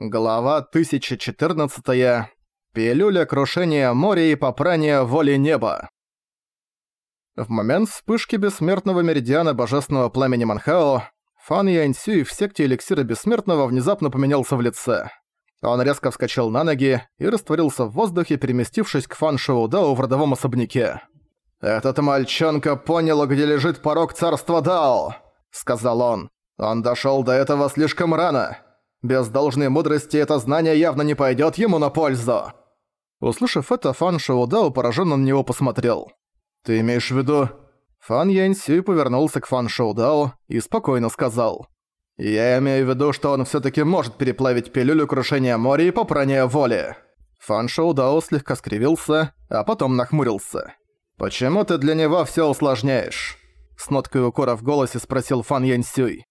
Глава 1014. Пилюля крушения моря и попрания воли неба. В момент вспышки бессмертного меридиана божественного пламени Манхао, Фан Яньсюй в секте эликсира бессмертного внезапно поменялся в лице. Он резко вскочил на ноги и растворился в воздухе, переместившись к Фан Шоу в родовом особняке. «Этот мальчонка понял, где лежит порог царства Дао», — сказал он. «Он дошёл до этого слишком рано». Без должной мудрости это знание явно не пойдет ему на пользу. Услышав это, Фан Шоудао пораженно на него посмотрел. «Ты имеешь в виду...» Фан Яньсюй повернулся к Фан Шоудао и спокойно сказал. «Я имею в виду, что он все таки может переплавить пилюлю крушения моря и попрания воли». Фан Шоудао слегка скривился, а потом нахмурился. «Почему ты для него все усложняешь?» С ноткой укора в голосе спросил Фан Яньсюй.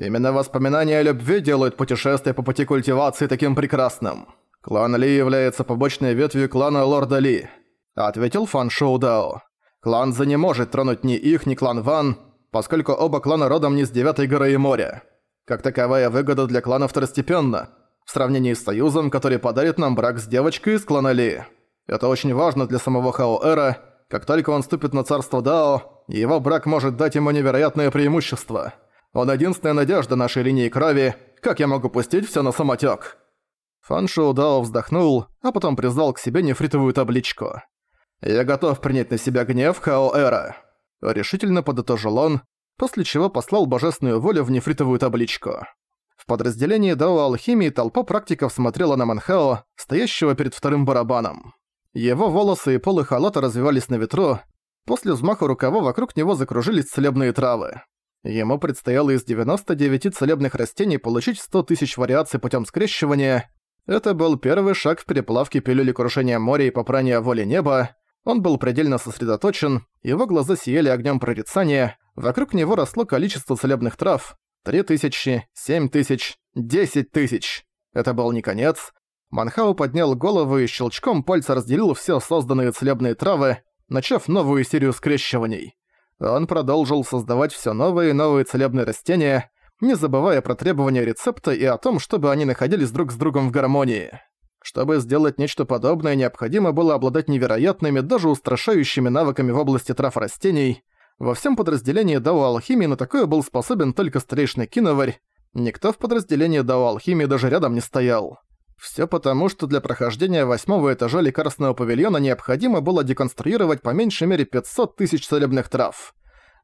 Именно воспоминания о любви делают путешествие по пути культивации таким прекрасным. Клан Ли является побочной ветвью клана Лорда Ли, ответил Фан Шоу Дао. Клан За не может тронуть ни их, ни клан Ван, поскольку оба клана родом не с Девятой горы и моря. Как таковая выгода для клана второстепенна, в сравнении с союзом, который подарит нам брак с девочкой из клана Ли. Это очень важно для самого Хао Эра. Как только он ступит на царство Дао, его брак может дать ему невероятное преимущество – он единственная надежда нашей линии крови. Как я могу пустить всё на самотёк?» Фан Шоу вздохнул, а потом призвал к себе нефритовую табличку. «Я готов принять на себя гнев Хао Эра», — решительно подытожил он, после чего послал божественную волю в нефритовую табличку. В подразделении Дао Алхимии толпа практиков смотрела на Манхао, стоящего перед вторым барабаном. Его волосы и полы халата развивались на ветру, после взмаха рукава вокруг него закружились целебные травы. Ему предстояло из 99 целебных растений получить 100 тысяч вариаций путем скрещивания. Это был первый шаг в переплавке пилюли крушения моря и попрания воли неба. Он был предельно сосредоточен, его глаза сияли огнем прорицания, вокруг него росло количество целебных трав. 3000, 7000, 10 тысяч. Это был не конец. Манхау поднял голову и щелчком пальца разделил все созданные целебные травы, начав новую серию скрещиваний. Он продолжил создавать все новые и новые целебные растения, не забывая про требования рецепта и о том, чтобы они находились друг с другом в гармонии. Чтобы сделать нечто подобное, необходимо было обладать невероятными, даже устрашающими навыками в области трав растений. Во всем подразделении Дао Алхимии на такое был способен только старейшный киноварь. Никто в подразделении Дао Алхимии даже рядом не стоял. Всё потому, что для прохождения восьмого этажа лекарственного павильона необходимо было деконструировать по меньшей мере 500 тысяч целебных трав.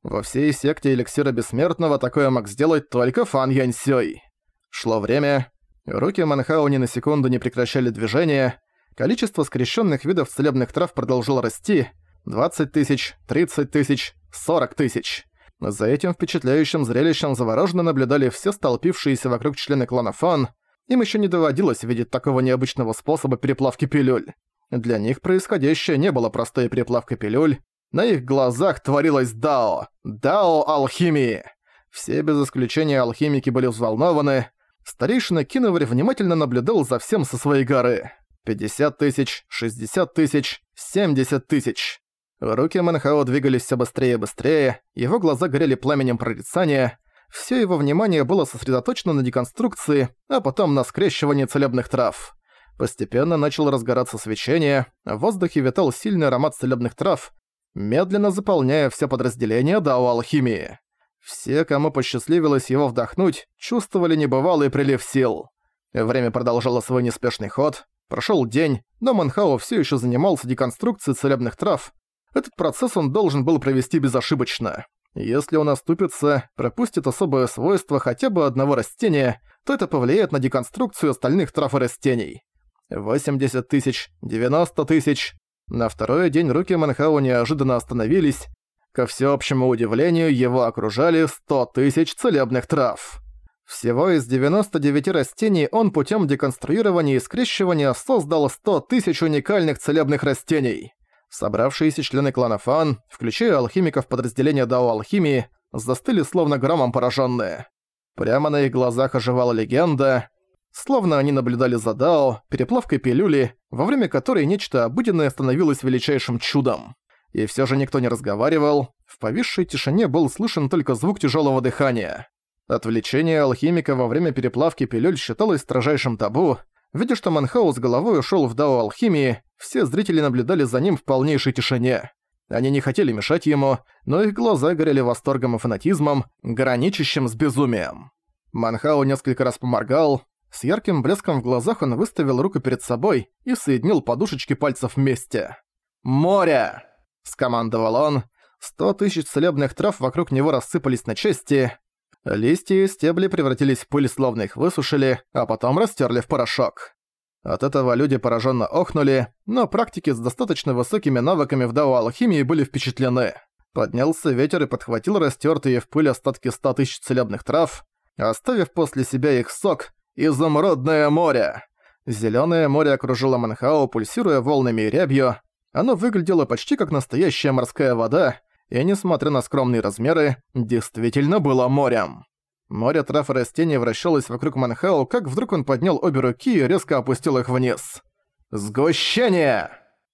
Во всей секте эликсира бессмертного такое мог сделать только Фан Яньсёй. Шло время, руки Манхао ни на секунду не прекращали движения, количество скрещенных видов целебных трав продолжило расти 20 тысяч, 30 тысяч, 40 тысяч. За этим впечатляющим зрелищем завороженно наблюдали все столпившиеся вокруг члены клана Фан, им еще не доводилось видеть такого необычного способа переплавки пилюль. Для них происходящее не было простой переплавкой пилюль. На их глазах творилось Дао. Дао алхимии. Все без исключения алхимики были взволнованы. Старейшина Киноварь внимательно наблюдал за всем со своей горы. 50 тысяч, 60 тысяч, 70 тысяч. Руки Манхао двигались все быстрее и быстрее, его глаза горели пламенем прорицания, все его внимание было сосредоточено на деконструкции, а потом на скрещивании целебных трав. Постепенно начало разгораться свечение, в воздухе витал сильный аромат целебных трав, медленно заполняя все подразделения Дао Алхимии. Все, кому посчастливилось его вдохнуть, чувствовали небывалый прилив сил. Время продолжало свой неспешный ход. Прошел день, но Манхао все еще занимался деконструкцией целебных трав. Этот процесс он должен был провести безошибочно. Если он оступится, пропустит особое свойство хотя бы одного растения, то это повлияет на деконструкцию остальных трав и растений. 80 тысяч, 90 тысяч. На второй день руки Манхау неожиданно остановились. Ко всеобщему удивлению, его окружали 100 тысяч целебных трав. Всего из 99 растений он путем деконструирования и скрещивания создал 100 тысяч уникальных целебных растений. Собравшиеся члены клана Фан, включая алхимиков подразделения Дао Алхимии, застыли словно громом пораженные. Прямо на их глазах оживала легенда, словно они наблюдали за Дао, переплавкой пилюли, во время которой нечто обыденное становилось величайшим чудом. И все же никто не разговаривал, в повисшей тишине был слышен только звук тяжелого дыхания. Отвлечение алхимика во время переплавки пилюль считалось строжайшим табу. Видя, что Манхау с головой ушёл в дао алхимии, все зрители наблюдали за ним в полнейшей тишине. Они не хотели мешать ему, но их глаза горели восторгом и фанатизмом, граничащим с безумием. Манхау несколько раз поморгал. С ярким блеском в глазах он выставил руку перед собой и соединил подушечки пальцев вместе. «Море!» – скомандовал он. Сто тысяч целебных трав вокруг него рассыпались на части. Листья и стебли превратились в пыль, словно их высушили, а потом растерли в порошок. От этого люди пораженно охнули, но практики с достаточно высокими навыками в дао-алхимии были впечатлены. Поднялся ветер и подхватил растертые в пыль остатки ста тысяч целебных трав, оставив после себя их сок «Изумрудное море». Зелёное море окружило Манхао, пульсируя волнами и рябью. Оно выглядело почти как настоящая морская вода, и, несмотря на скромные размеры, действительно было морем. Море трав и растений вращалось вокруг Манхау, как вдруг он поднял обе руки и резко опустил их вниз. «Сгущение!»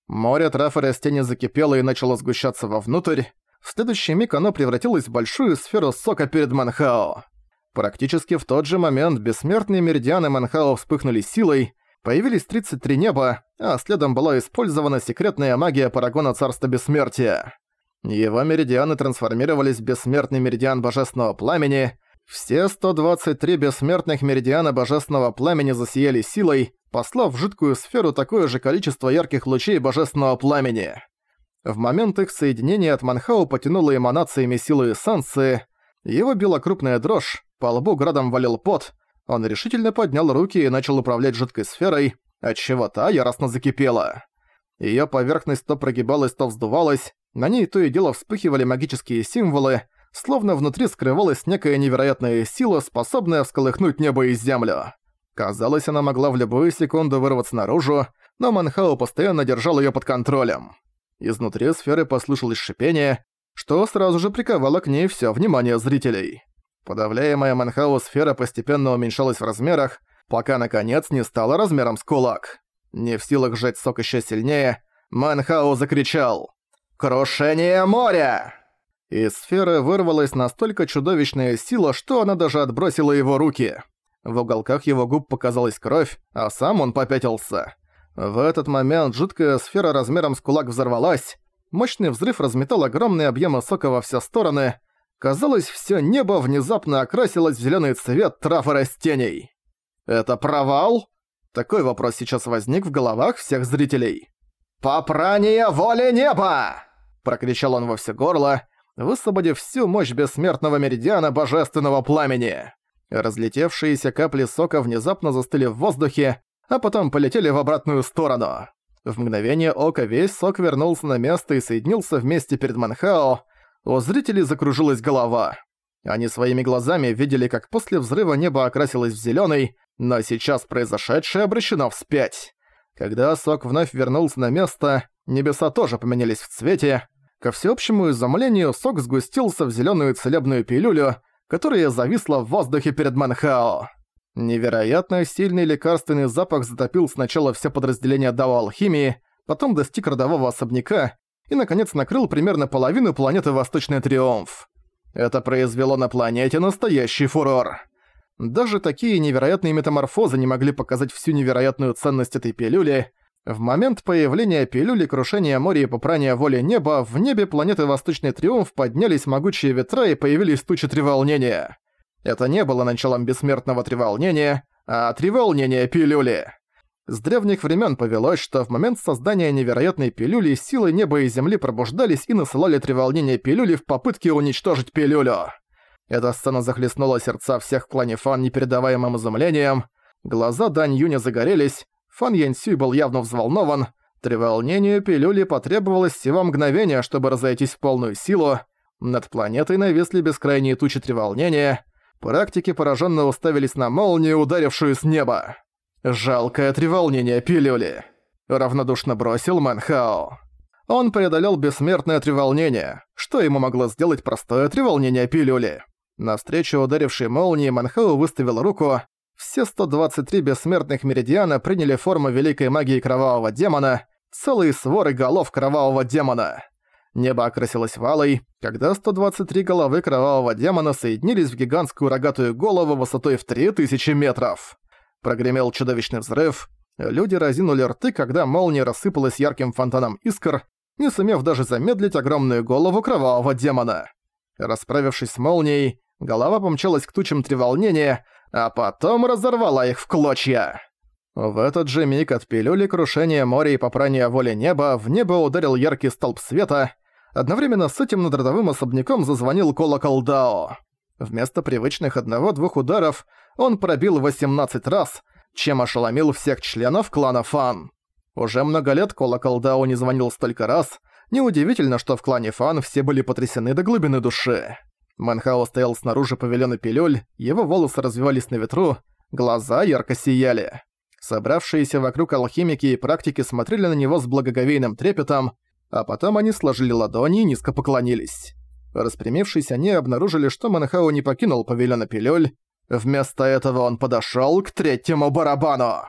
Море трав и растений закипело и начало сгущаться вовнутрь. В следующий миг оно превратилось в большую сферу сока перед Манхао. Практически в тот же момент бессмертные меридианы Манхао вспыхнули силой, появились 33 неба, а следом была использована секретная магия Парагона Царства Бессмертия. Его меридианы трансформировались в бессмертный меридиан Божественного Пламени. Все 123 бессмертных меридиана Божественного Пламени засияли силой, послав в жидкую сферу такое же количество ярких лучей Божественного Пламени. В момент их соединения от Манхау потянуло эманациями силы эссенции, его била крупная дрожь, по лбу градом валил пот, он решительно поднял руки и начал управлять жидкой сферой, отчего та яростно закипела. Её поверхность то прогибалась, то вздувалась, на ней то и дело вспыхивали магические символы, словно внутри скрывалась некая невероятная сила, способная всколыхнуть небо и землю. Казалось, она могла в любую секунду вырваться наружу, но Манхау постоянно держал её под контролем. Изнутри сферы послышалось шипение, что сразу же приковало к ней всё внимание зрителей. Подавляемая Манхау сфера постепенно уменьшалась в размерах, пока наконец не стала размером с кулак. Не в силах сжать сок ещё сильнее, Манхау закричал «Крушение моря!» Из сферы вырвалась настолько чудовищная сила, что она даже отбросила его руки. В уголках его губ показалась кровь, а сам он попятился. В этот момент жуткая сфера размером с кулак взорвалась. Мощный взрыв разметал огромные объемы сока во все стороны. Казалось, все небо внезапно окрасилось в зеленый цвет трав растений. «Это провал?» Такой вопрос сейчас возник в головах всех зрителей. «Попрание воли неба!» Прокричал он во все горло, высвободив всю мощь бессмертного меридиана божественного пламени. Разлетевшиеся капли сока внезапно застыли в воздухе, а потом полетели в обратную сторону. В мгновение ока весь сок вернулся на место и соединился вместе перед Манхао. У зрителей закружилась голова. Они своими глазами видели, как после взрыва небо окрасилось в зелёный, но сейчас произошедшее обращено вспять. Когда сок вновь вернулся на место, небеса тоже поменялись в цвете, Ко всеобщему изумлению сок сгустился в зелёную целебную пилюлю, которая зависла в воздухе перед Манхао. Невероятно сильный лекарственный запах затопил сначала все подразделения Дао Алхимии, потом достиг родового особняка и, наконец, накрыл примерно половину планеты Восточный Триумф. Это произвело на планете настоящий фурор. Даже такие невероятные метаморфозы не могли показать всю невероятную ценность этой пилюли, в момент появления пилюли крушения моря и попрания воли неба, в небе планеты Восточный Триумф поднялись могучие ветра и появились тучи треволнения. Это не было началом бессмертного треволнения, а треволнения пилюли. С древних времен повелось, что в момент создания невероятной пилюли силы неба и земли пробуждались и насылали треволнение пилюли в попытке уничтожить пилюлю. Эта сцена захлестнула сердца всех в клане Фан непередаваемым изумлением. Глаза Дань Юня загорелись, Фан Янсюй был явно взволнован. Треволнению пилюли потребовалось всего мгновения, чтобы разойтись в полную силу. Над планетой нависли бескрайние тучи треволнения. Практики пораженно уставились на молнию, ударившую с неба. «Жалкое треволнение пилюли», — равнодушно бросил Мэнхао. Он преодолел бессмертное треволнение. Что ему могло сделать простое треволнение пилюли? Навстречу ударившей молнии Манхау выставил руку, все 123 бессмертных меридиана приняли форму великой магии кровавого демона, целые своры голов кровавого демона. Небо окрасилось валой, когда 123 головы кровавого демона соединились в гигантскую рогатую голову высотой в 3000 метров. Прогремел чудовищный взрыв. Люди разинули рты, когда молния рассыпалась ярким фонтаном искр, не сумев даже замедлить огромную голову кровавого демона. Расправившись с молнией, голова помчалась к тучам треволнения, а потом разорвала их в клочья. В этот же миг от пилюли крушения моря и попрания воли неба в небо ударил яркий столб света. Одновременно с этим над родовым особняком зазвонил колокол Дао. Вместо привычных одного-двух ударов он пробил 18 раз, чем ошеломил всех членов клана Фан. Уже много лет колокол Дао не звонил столько раз. Неудивительно, что в клане Фан все были потрясены до глубины души. Манхао стоял снаружи павильона пилюль, его волосы развивались на ветру, глаза ярко сияли. Собравшиеся вокруг алхимики и практики смотрели на него с благоговейным трепетом, а потом они сложили ладони и низко поклонились. Распрямившись, они обнаружили, что Манхао не покинул павильона пилюль. Вместо этого он подошёл к третьему барабану.